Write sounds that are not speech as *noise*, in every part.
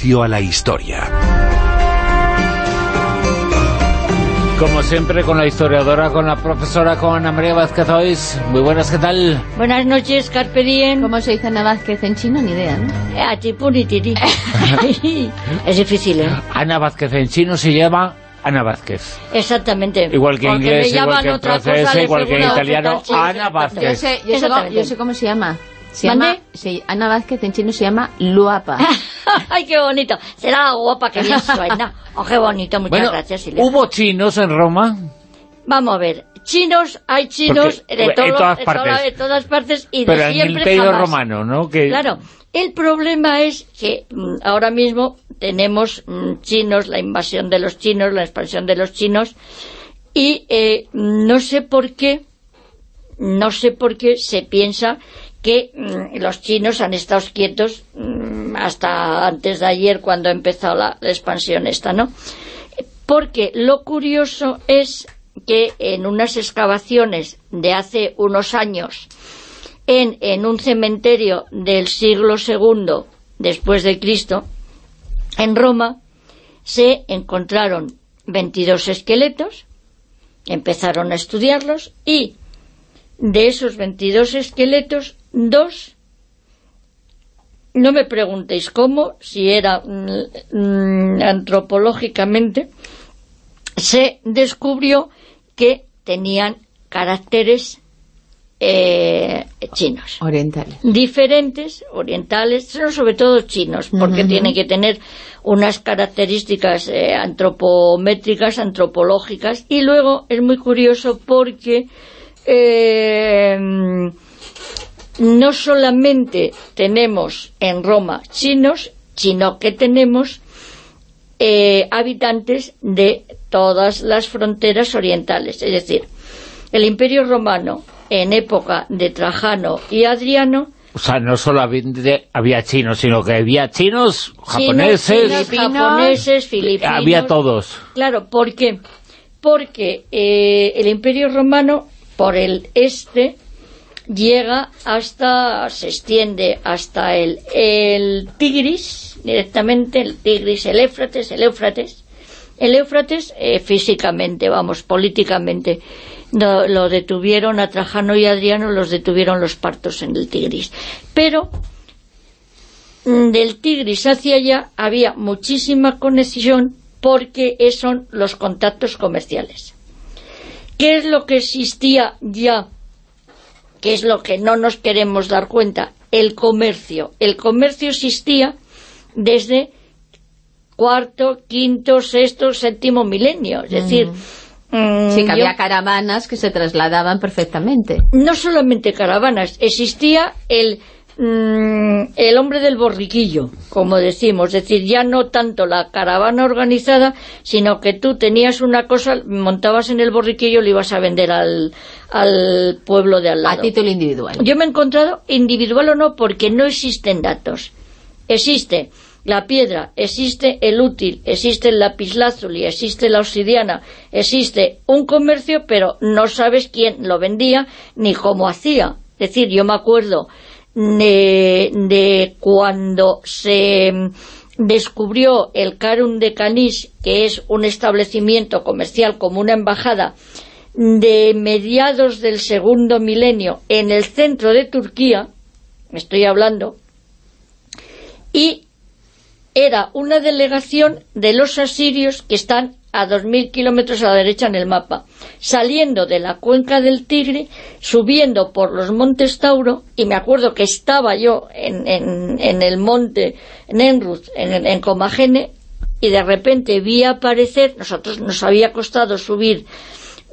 a la historia. Como siempre, con la historiadora, con la profesora, con Ana María Vázquez Ois. Muy buenas, ¿qué tal? Buenas noches, Carpe Diem. ¿Cómo se dice Ana Vázquez en chino? Ni idea, ¿no? Atipunitiri. *laughs* es difícil, ¿eh? Ana Vázquez en chino se llama Ana Vázquez. Exactamente. Igual que en inglés, igual que en francés, igual que en italiano, ¿qué tal, Ana? Vázquez. Yo sé, yo, sé cómo, yo sé cómo se llama. Se llama se- Ana Vázquez en chino se llama Luapa. *laughs* Ay, qué bonito. Será guapa que bien *laughs* suena. Oh, qué bonito. Muchas Bueno, gracias, Silvia. ¿hubo chinos en Roma? Vamos a ver. Chinos, hay chinos Porque, de, en todo- todas de toda- partes. de todas partes y Pero de en el siempre imperio jamás. romano, ¿no? Que, Claro, el problema es que mm, ahora mismo tenemos mm, chinos, la invasión de los chinos, la expansión de los chinos, y eh, no sé por qué, no sé por qué se piensa que mm, los chinos han estado quietos mm, hasta antes de ayer cuando empezó la, la expansión esta, ¿no? Porque lo curioso es que en unas excavaciones de hace unos años en, en un cementerio del siglo II después de Cristo, en Roma, se encontraron 22 esqueletos, empezaron a estudiarlos y de esos 22 esqueletos, dos, no me preguntéis cómo, si era mm, mm, antropológicamente, se descubrió que tenían caracteres eh, chinos Orientales. diferentes, orientales, son sobre todo chinos, porque Ujú. tienen que tener unas características eh, antropométricas, antropológicas, y luego es muy curioso porque eh, no solamente tenemos en Roma chinos, sino que tenemos eh, habitantes de todas las fronteras orientales, es decir, el Imperio Romano en época de Trajano y Adriano O sea, no solo había, había chinos, sino que había chinos, japoneses, chinos, japoneses, filipinos. había todos. Claro, ¿por qué? Porque eh, el Imperio Romano, por el este, llega hasta, se extiende hasta el, el Tigris, directamente, el Tigris, el Éufrates, el Éufrates. El Éufrates, eh, físicamente, vamos, políticamente, lo detuvieron a Trajano y Adriano, los detuvieron los partos en el Tigris. Pero mm, del Tigris hacia allá había muchísima conexión porque son los contactos comerciales. ¿Qué es lo que existía ya? ¿Qué es lo que no nos queremos dar cuenta? El comercio. El comercio existía desde cuarto, quinto, sexto, séptimo milenio. Es decir, mm, Sí, que yo- había caravanas que se trasladaban perfectamente. no solamente caravanas, existía el, mm, el hombre del borriquillo, como decimos, es decir, ya no tanto la caravana organizada, sino que tú tenías una cosa, montabas en el borriquillo y lo ibas a vender al, al pueblo de al lado. A título individual. Yo me he encontrado, individual o no, porque no existen datos. Existe la piedra, existe el útil, existe el lapislázuli, existe la obsidiana, existe un comercio, pero no sabes quién lo vendía ni cómo hacía. Es decir, yo me acuerdo de, cuando se descubrió el Karun de Canis, que es un establecimiento comercial como una embajada, de mediados del segundo milenio en el centro de Turquía, me estoy hablando, y era una delegación de los asirios que están a 2.000 kilómetros a la derecha en el mapa, saliendo de la cuenca del Tigre, subiendo por los montes Tauro, y me acuerdo que estaba yo en, en- el monte Nenruz, en, en Comagene, y de repente vi aparecer, nosotros nos había costado subir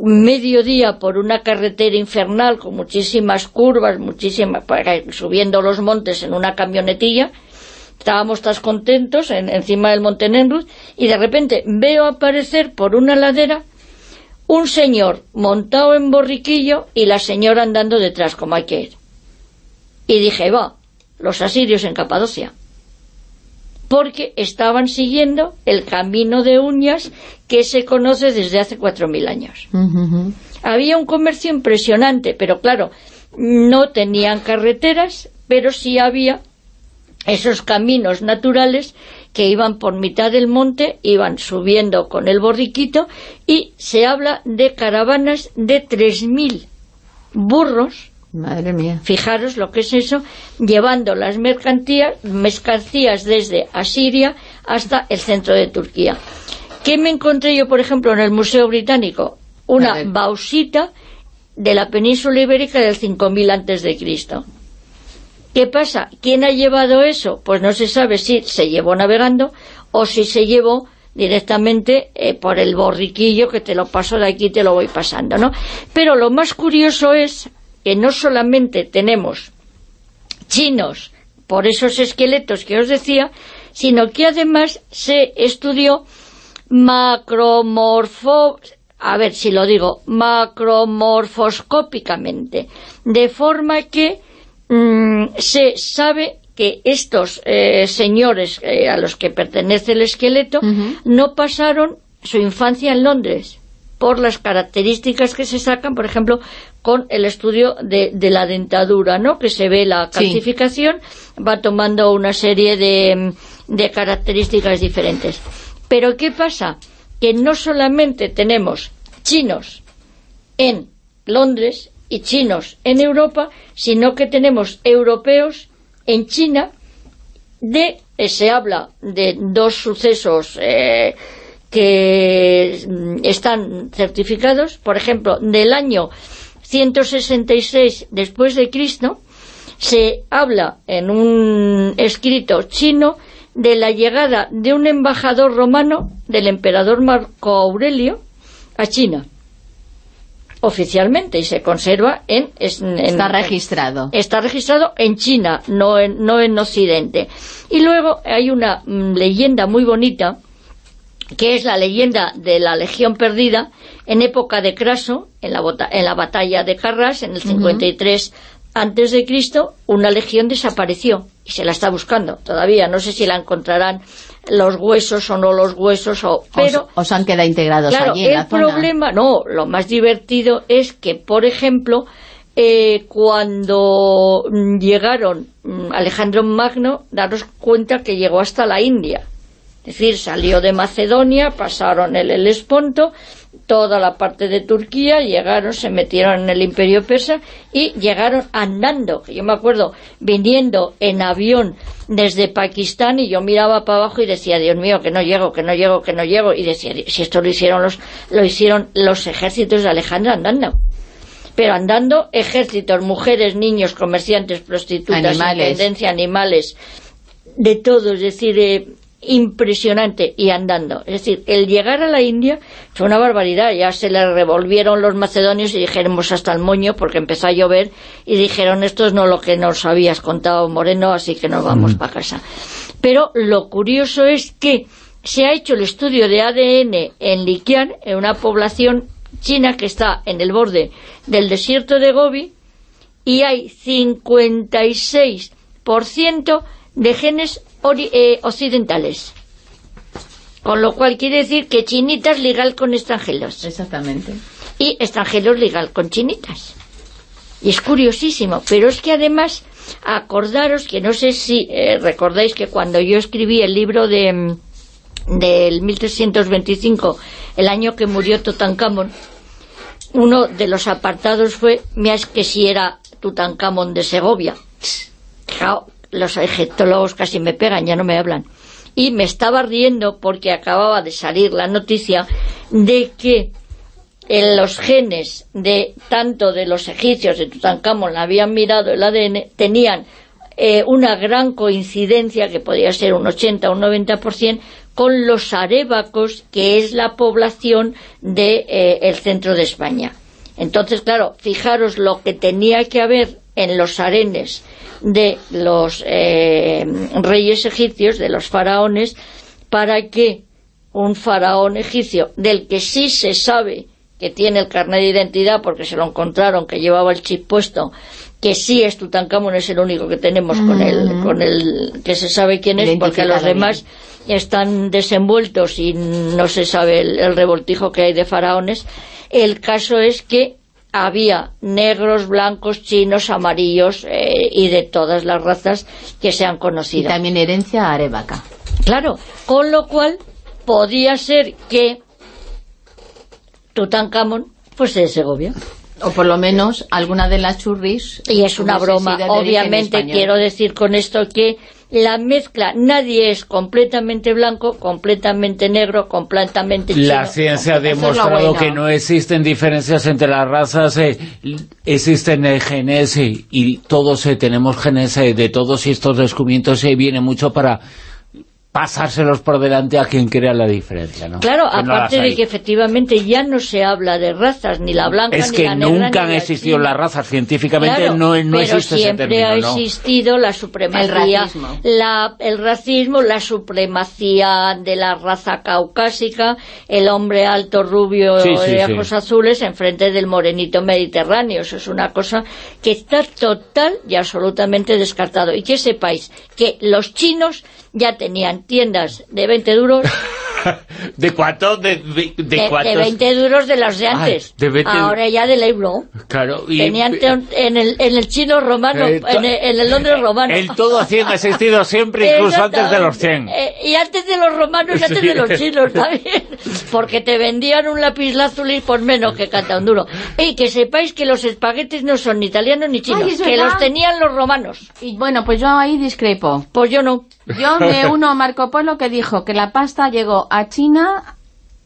mediodía por una carretera infernal con muchísimas curvas, muchísimas, subiendo los montes en una camionetilla, estábamos tan contentos en- encima del monte Nenruz, y de repente veo aparecer por una ladera un señor montado en borriquillo y la señora andando detrás, como hay que ir. Y dije, va, los asirios en Capadocia porque estaban siguiendo el camino de uñas que se conoce desde hace 4.000 años. Ujú. Había un comercio impresionante, pero claro, no tenían carreteras, pero sí había esos caminos naturales que iban por mitad del monte, iban subiendo con el borriquito y se habla de caravanas de 3.000 burros Madre mía. Fijaros lo que es eso, llevando las mercancías, mercancías desde Asiria hasta el centro de Turquía. ¿Qué me encontré yo, por ejemplo, en el Museo Británico? Una bausita de la península ibérica del 5000 antes de Cristo. ¿Qué pasa? ¿Quién ha llevado eso? Pues no se sabe si se llevó navegando o si se llevó directamente eh, por el borriquillo que te lo paso de aquí te lo voy pasando, ¿no? Pero lo más curioso es que no solamente tenemos chinos por esos esqueletos que os decía, sino que además se estudió macromorfo a ver si lo digo, macromorfoscópicamente, de forma que mm, se sabe que estos eh, señores eh, a los que pertenece el esqueleto no pasaron su infancia en Londres, por las características que se sacan, por ejemplo, con el estudio de, la dentadura, ¿no? Que se ve la calcificación, va tomando una serie de, de características diferentes. Pero ¿qué pasa? Que no solamente tenemos chinos en Londres y chinos en Europa, sino que tenemos europeos en China de, eh, se habla de dos sucesos eh, que mm, están certificados, por ejemplo, del año 166 después de Cristo, se habla en un escrito chino de la llegada de un embajador romano del emperador Marco Aurelio a China oficialmente y se conserva en, está registrado. Está registrado en China no en, no en Occidente. Y luego hay una mm, leyenda muy bonita que es la leyenda de la Legión Perdida en época de Craso, en la, en la batalla de Carras, en el 53 antes de Cristo, una legión desapareció y se la está buscando todavía. No sé si la encontrarán los huesos o no los huesos, o, pero... O, se han quedado integrados allí el problema, no, lo más divertido es que, por ejemplo, eh, cuando llegaron mm, Alejandro Magno, daros cuenta que llegó hasta la India es decir, salió de Macedonia, pasaron el Helesponto, toda la parte de Turquía, llegaron, se metieron en el imperio persa y llegaron andando. Yo me acuerdo, viniendo en avión desde Pakistán y yo miraba para abajo y decía, Dios mío, que no llego, que no llego, que no llego. Y decía, si esto lo hicieron los, lo hicieron los ejércitos de Alejandro andando pero andando ejércitos, mujeres, niños, comerciantes, prostitutas, animales, animales de todo, es decir, eh, impresionante y andando. Es decir, el llegar a la India fue una barbaridad. Ya se le revolvieron los macedonios y dijéramos hasta el moño porque empezó a llover y dijeron esto es no lo que nos habías contado Moreno, así que nos vamos para casa. Pero lo curioso es que se ha hecho el estudio de ADN en Liquian, en una población china que está en el borde del desierto de Gobi, y hay 56% de genes eh, occidentales. Con lo cual quiere decir que chinitas legal con extranjeros. Exactamente. Y extranjeros legal con chinitas. Y es curiosísimo, pero es que además, acordaros que no sé si eh, recordáis que cuando yo escribí el libro de mm, del 1325, el año que murió Tutankamón, uno de los apartados fue, mira, es que si era Tutankamón de Segovia los egiptólogos casi me pegan, ya no me hablan. Y me estaba riendo porque acababa de salir la noticia de que en los genes de tanto de los egipcios de Tutankamón habían mirado el ADN, tenían eh, una gran coincidencia, que podía ser un 80 o un 90%, con los arébacos, que es la población del de, eh, el centro de España. Entonces, claro, fijaros lo que tenía que haber en los arenes de los eh, reyes egipcios, de los faraones, para que un faraón egipcio, del que sí se sabe que tiene el carnet de identidad porque se lo encontraron, que llevaba el chip puesto, que sí es Tutankamón, es el único que tenemos con el, con el que se sabe quién es, porque los demás están desenvueltos y no se sabe el revoltijo que hay de faraones. El caso es que había negros, blancos, chinos, amarillos eh, y de todas las razas que se han conocido. Y también herencia arevaca. Claro, con lo cual podía ser que Tutankamón fuese de Segovia. O por lo menos alguna de las churris. Y es una broma. Obviamente quiero decir con esto que la mezcla, nadie es completamente blanco, completamente negro, completamente chino. La ciencia ha demostrado que no existen diferencias entre las razas, eh, existen eh, genes eh, y todos tenemos genes de todos estos descubrimientos viene mucho para pasárselos por delante a quien crea la diferencia, ¿no? Claro, aparte de que efectivamente ya no se habla de razas, ni la blanca es que nunca han existido las razas, científicamente no, no pero existe siempre ha existido la supremacía, el racismo. La, el racismo, la supremacía de la raza caucásica, el hombre alto, rubio, de ojos azules, enfrente del morenito mediterráneo, eso es una cosa que está total y absolutamente descartado, y que sepáis que los chinos ya tenían tiendas de 20 duros. *laughs* ¿De cuánto? ¿De, de, de, 20 duros de las de antes. Ahora ya del euro. Claro. Tenían en el, en el chino romano, eh, en, el, Londres romano. El todo 100 ha existido siempre, *laughs* incluso antes de los 100. Eh, y antes de los romanos y antes de los chinos también. *laughs* Porque te vendían un lápiz lazuli por menos que canta un duro. Y que sepáis que los espaguetis no son ni italianos ni chinos, que los tenían los romanos. Y bueno, pues yo ahí discrepo. Pues yo no. Yo me *laughs* uno a Marco Polo que dijo que la pasta llegó a China,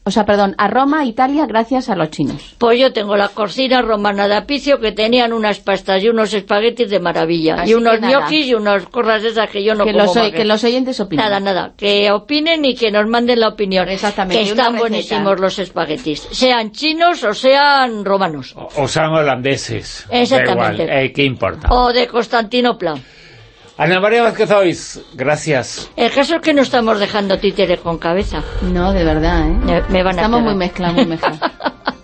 o sea, perdón, a Roma, Italia, gracias a los chinos. Pues yo tengo la cocina romana de Apicio que tenían unas pastas y unos espaguetis de maravilla. y unos ñoquis y unas cosas esas que yo no que como los, Que los oyentes opinen. Nada, nada. Que opinen y que nos manden la opinión. Exactamente. Que están buenísimos los espaguetis. Sean chinos o sean romanos. O, sean holandeses. Exactamente. Eh, ¿Qué importa? O de Constantinopla. Ana María Vázquez Ois, gracias. El caso es que no estamos dejando títeres con cabeza. No, de verdad, ¿eh? Me, van Estamos muy mezclados, muy mezclados. *laughs*